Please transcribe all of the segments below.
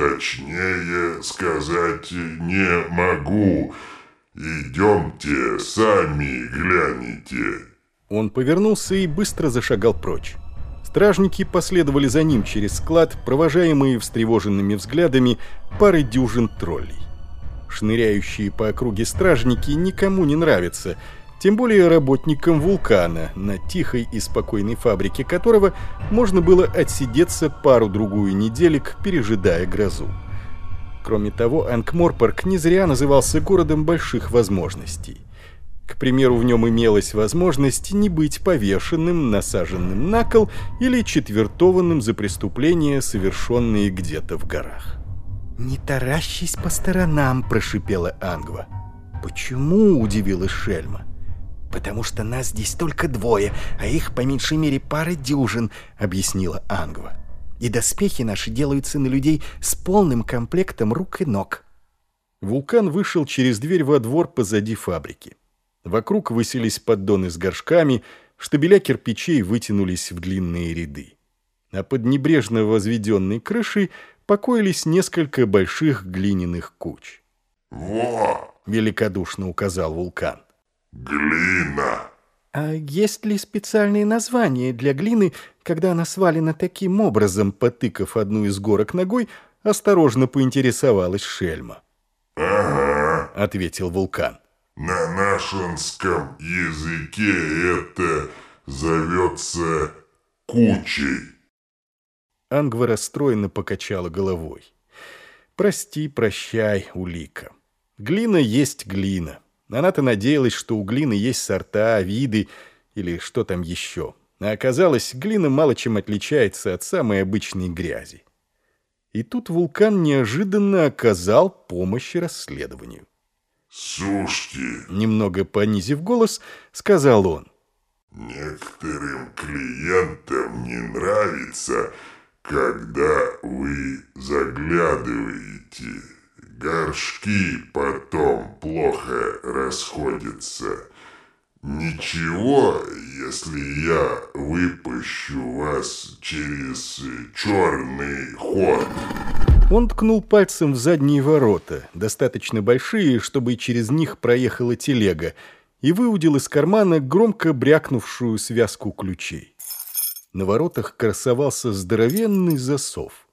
точнее сказать не могу. Идемте, сами гляните». Он повернулся и быстро зашагал прочь. Стражники последовали за ним через склад, провожаемые встревоженными взглядами пары дюжин троллей. Шныряющие по округе стражники никому не нравятся, тем более работникам вулкана, на тихой и спокойной фабрике которого можно было отсидеться пару-другую неделек, пережидая грозу. Кроме того, Анкморпорк не зря назывался городом больших возможностей. К примеру, в нем имелась возможность не быть повешенным, насаженным на кол или четвертованным за преступления, совершенные где-то в горах. «Не таращись по сторонам», — прошипела Ангва. «Почему?» — удивилась Шельма. «Потому что нас здесь только двое, а их по меньшей мере пара дюжин», — объяснила Ангва. «И доспехи наши делаются на людей с полным комплектом рук и ног». Вулкан вышел через дверь во двор позади фабрики. Вокруг высились поддоны с горшками, штабеля кирпичей вытянулись в длинные ряды. А под небрежно возведенной крышей покоились несколько больших глиняных куч. «Во!» — великодушно указал вулкан. «Глина!» «А есть ли специальные названия для глины, когда она свалена таким образом?» Потыкав одну из горок ногой, осторожно поинтересовалась Шельма. «Ага», — ответил вулкан. «На нашинском языке это зовется кучей». Ангва расстроенно покачала головой. «Прости, прощай, Улика. Глина есть глина. Она-то надеялась, что у глины есть сорта, виды или что там еще. А оказалось, глина мало чем отличается от самой обычной грязи. И тут вулкан неожиданно оказал помощь расследованию. «Слушайте», — немного понизив голос, сказал он. «Некоторым клиентам не нравится, когда вы заглядываете, горшки потом плохо расходятся. Ничего, если я выпущу вас через черный ход. Он ткнул пальцем в задние ворота, достаточно большие, чтобы через них проехала телега, и выудил из кармана громко брякнувшую связку ключей. На воротах красовался здоровенный засов,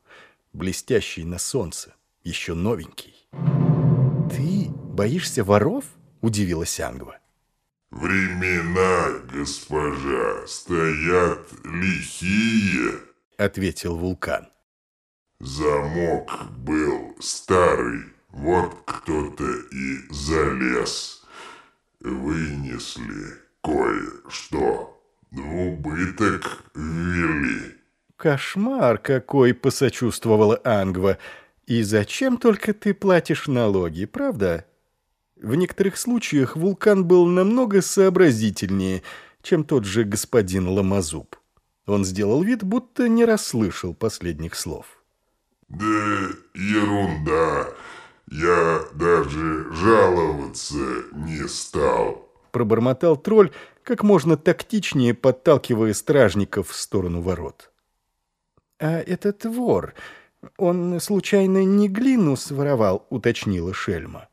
блестящий на солнце, еще новенький. «Ты боишься воров?» – удивилась Ангва. «Времена, госпожа, стоят лихие», – ответил вулкан. «Замок был старый, вот кто-то и залез. Вынесли кое-что» в убыток ввели. Кошмар какой, посочувствовала Ангва. И зачем только ты платишь налоги, правда? В некоторых случаях вулкан был намного сообразительнее, чем тот же господин Ламазуб. Он сделал вид, будто не расслышал последних слов. «Да ерунда. Я даже жаловаться не стал», — пробормотал тролль, как можно тактичнее подталкивая стражников в сторону ворот. «А этот вор, он, случайно, не глину своровал?» — уточнила Шельма.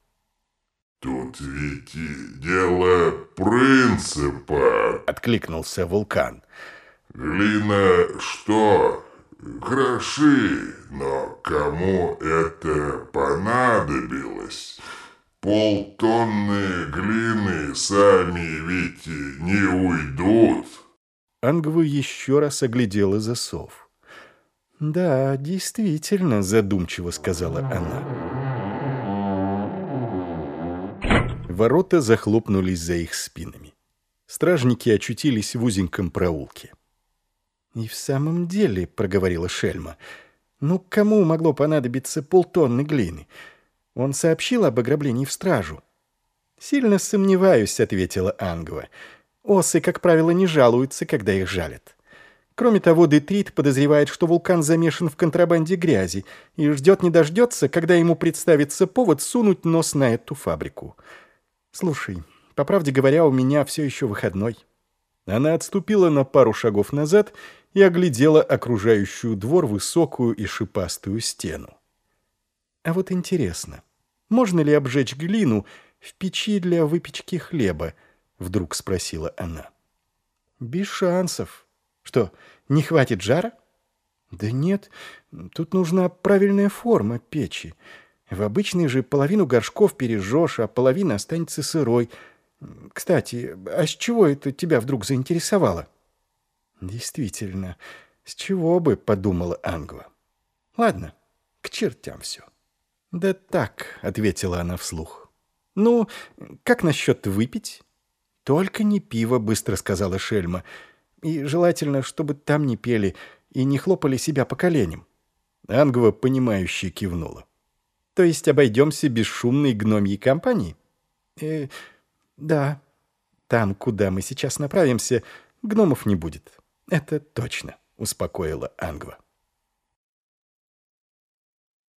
«Тут ведь дело принципа», — откликнулся вулкан. «Глина что? Хороши, но кому это понадобилось?» Полтонны глины сами ведь не уйдут. Ангва еще раз оглядела засов. «Да, действительно», — задумчиво сказала она. Ворота захлопнулись за их спинами. Стражники очутились в узеньком проулке. «И в самом деле», — проговорила Шельма, — «ну кому могло понадобиться полтонны глины?» Он сообщил об ограблении в стражу. «Сильно сомневаюсь», — ответила Ангва. «Осы, как правило, не жалуются, когда их жалят. Кроме того, Детрит подозревает, что вулкан замешан в контрабанде грязи и ждет не дождется, когда ему представится повод сунуть нос на эту фабрику. Слушай, по правде говоря, у меня все еще выходной». Она отступила на пару шагов назад и оглядела окружающую двор высокую и шипастую стену. А вот интересно, можно ли обжечь глину в печи для выпечки хлеба? Вдруг спросила она. Без шансов. Что, не хватит жара? Да нет, тут нужна правильная форма печи. В обычной же половину горшков пережжешь, а половина останется сырой. Кстати, а с чего это тебя вдруг заинтересовало? Действительно, с чего бы, подумала Ангва. Ладно, к чертям все. Да так, ответила она вслух. Ну, как насчет выпить? Только не пиво, быстро сказала Шельма. И желательно, чтобы там не пели и не хлопали себя по коленям. Ангва, понимающе кивнула. То есть обойдемся без шумной гномьей компании? Э, да. Там, куда мы сейчас направимся, гномов не будет. Это точно, успокоила Ангва.